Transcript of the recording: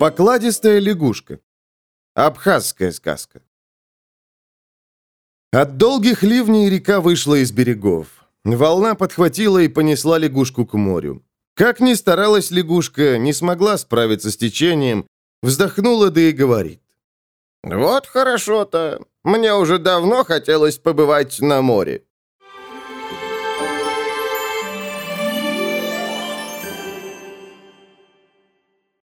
Покладистая лягушка. Абхазская сказка. От долгих ливней река вышла из берегов. Волна подхватила и понесла лягушку к морю. Как ни старалась лягушка, не смогла справиться с течением, вздохнула да и говорит. «Вот хорошо-то. Мне уже давно хотелось побывать на море».